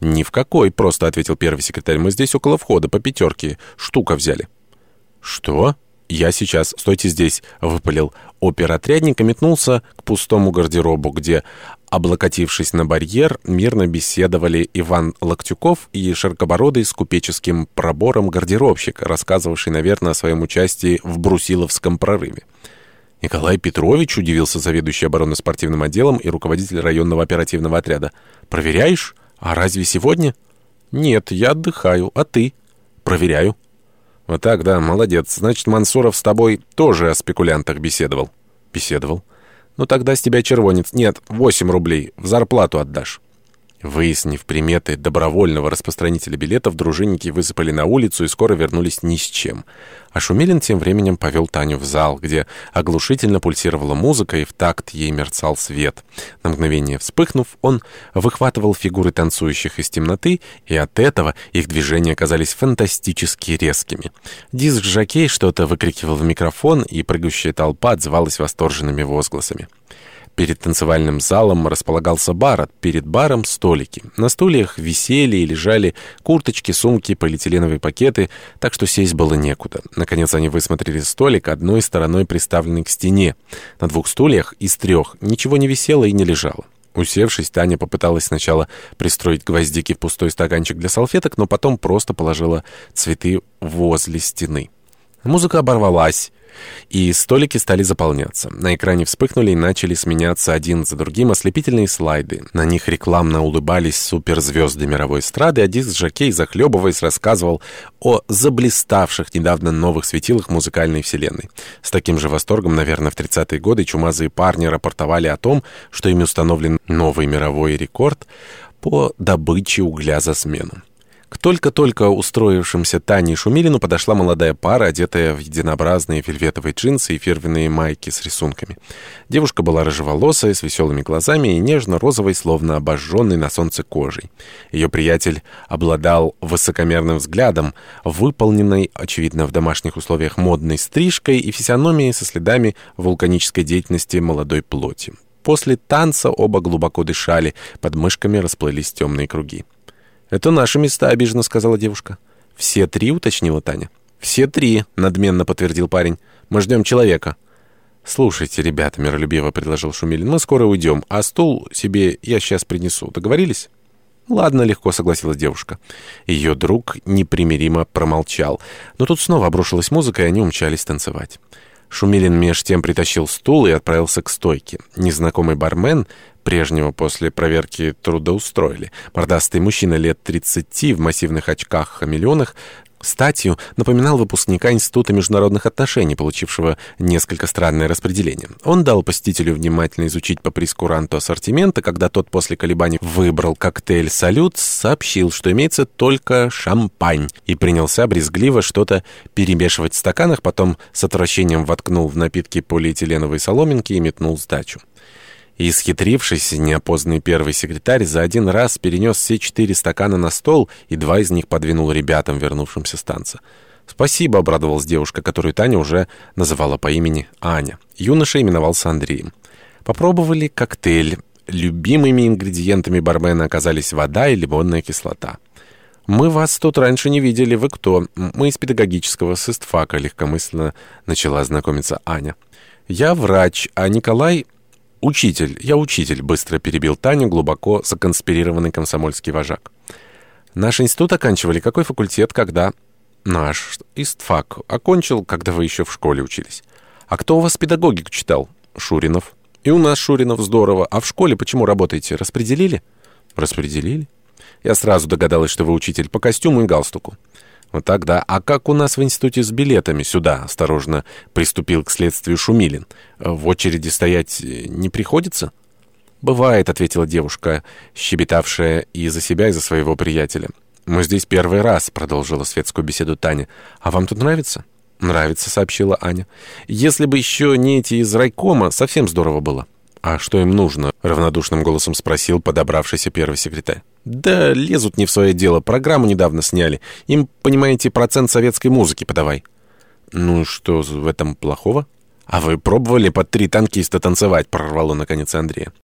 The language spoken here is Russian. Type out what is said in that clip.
«Ни в какой», — просто ответил первый секретарь. «Мы здесь около входа, по пятерке. Штука взяли». «Что?» «Я сейчас. Стойте здесь», — выпалил оперотрядник и метнулся к пустому гардеробу, где, облокотившись на барьер, мирно беседовали Иван Локтюков и широкобородый с купеческим пробором гардеробщик, рассказывавший, наверное, о своем участии в Брусиловском прорыве. Николай Петрович удивился заведующий оборонно-спортивным отделом и руководитель районного оперативного отряда. «Проверяешь? А разве сегодня?» «Нет, я отдыхаю. А ты?» «Проверяю». «Вот так, да, молодец. Значит, Мансуров с тобой тоже о спекулянтах беседовал?» «Беседовал». «Ну тогда с тебя червонец. Нет, 8 рублей. В зарплату отдашь». Выяснив приметы добровольного распространителя билетов, дружинники высыпали на улицу и скоро вернулись ни с чем. А Шумилин тем временем повел Таню в зал, где оглушительно пульсировала музыка и в такт ей мерцал свет. На мгновение вспыхнув, он выхватывал фигуры танцующих из темноты, и от этого их движения казались фантастически резкими. Диск-жокей что-то выкрикивал в микрофон, и прыгающая толпа отзывалась восторженными возгласами. Перед танцевальным залом располагался бар, а перед баром столики. На стульях висели и лежали курточки, сумки, полиэтиленовые пакеты, так что сесть было некуда. Наконец они высмотрели столик, одной стороной приставленный к стене. На двух стульях из трех ничего не висело и не лежало. Усевшись, Таня попыталась сначала пристроить гвоздики в пустой стаканчик для салфеток, но потом просто положила цветы возле стены. Музыка оборвалась, и столики стали заполняться. На экране вспыхнули и начали сменяться один за другим ослепительные слайды. На них рекламно улыбались суперзвезды мировой эстрады, а диск Жакей, захлебываясь, рассказывал о заблиставших недавно новых светилах музыкальной вселенной. С таким же восторгом, наверное, в 30-е годы чумазые парни рапортовали о том, что ими установлен новый мировой рекорд по добыче угля за смену. К только-только устроившимся Тане и Шумилину подошла молодая пара, одетая в единообразные вельветовые джинсы и фирменные майки с рисунками. Девушка была рыжеволосая, с веселыми глазами и нежно-розовой, словно обожженной на солнце кожей. Ее приятель обладал высокомерным взглядом, выполненной, очевидно, в домашних условиях модной стрижкой и физиономией со следами вулканической деятельности молодой плоти. После танца оба глубоко дышали, под мышками расплылись темные круги. «Это наши места», — обиженно сказала девушка. «Все три?» — уточнила Таня. «Все три», — надменно подтвердил парень. «Мы ждем человека». «Слушайте, ребята», — миролюбиво предложил Шумилин, — «мы скоро уйдем, а стул себе я сейчас принесу. Договорились?» «Ладно», — легко согласилась девушка. Ее друг непримиримо промолчал. Но тут снова обрушилась музыка, и они умчались танцевать. Шумилин меж тем притащил стул и отправился к стойке. Незнакомый бармен, прежнего после проверки трудоустроили. Мордастый мужчина лет 30 в массивных очках-хамелеонах статью напоминал выпускника Института международных отношений, получившего несколько странное распределение. Он дал посетителю внимательно изучить по прескуранту ассортимента, когда тот после колебаний выбрал коктейль «Салют», сообщил, что имеется только шампань, и принялся брезгливо что-то перемешивать в стаканах, потом с отвращением воткнул в напитки полиэтиленовые соломинки и метнул сдачу. И исхитрившийся неопознанный первый секретарь за один раз перенес все четыре стакана на стол и два из них подвинул ребятам, вернувшимся с танца. «Спасибо», — обрадовалась девушка, которую Таня уже называла по имени Аня. Юноша именовался Андреем. Попробовали коктейль. Любимыми ингредиентами бармена оказались вода и лимонная кислота. «Мы вас тут раньше не видели. Вы кто?» «Мы из педагогического, с истфака», — легкомысленно начала знакомиться Аня. «Я врач, а Николай...» «Учитель, я учитель», — быстро перебил Таню глубоко законспирированный комсомольский вожак. «Наш институт оканчивали. Какой факультет, когда?» «Наш. Истфак. Окончил, когда вы еще в школе учились». «А кто у вас педагогику читал?» «Шуринов». «И у нас Шуринов. Здорово. А в школе почему работаете? Распределили?» «Распределили?» «Я сразу догадалась, что вы учитель по костюму и галстуку». Вот тогда, а как у нас в институте с билетами сюда, осторожно приступил к следствию Шумилин. В очереди стоять не приходится? «Бывает», — ответила девушка, щебетавшая и за себя, и за своего приятеля. «Мы здесь первый раз», — продолжила светскую беседу Таня. «А вам тут нравится?» «Нравится», — сообщила Аня. «Если бы еще не эти из райкома, совсем здорово было». «А что им нужно?» — равнодушным голосом спросил подобравшийся первый секретарь. «Да лезут не в свое дело. Программу недавно сняли. Им, понимаете, процент советской музыки подавай». «Ну что в этом плохого?» «А вы пробовали под три танкиста танцевать?» — прорвало наконец Андрея.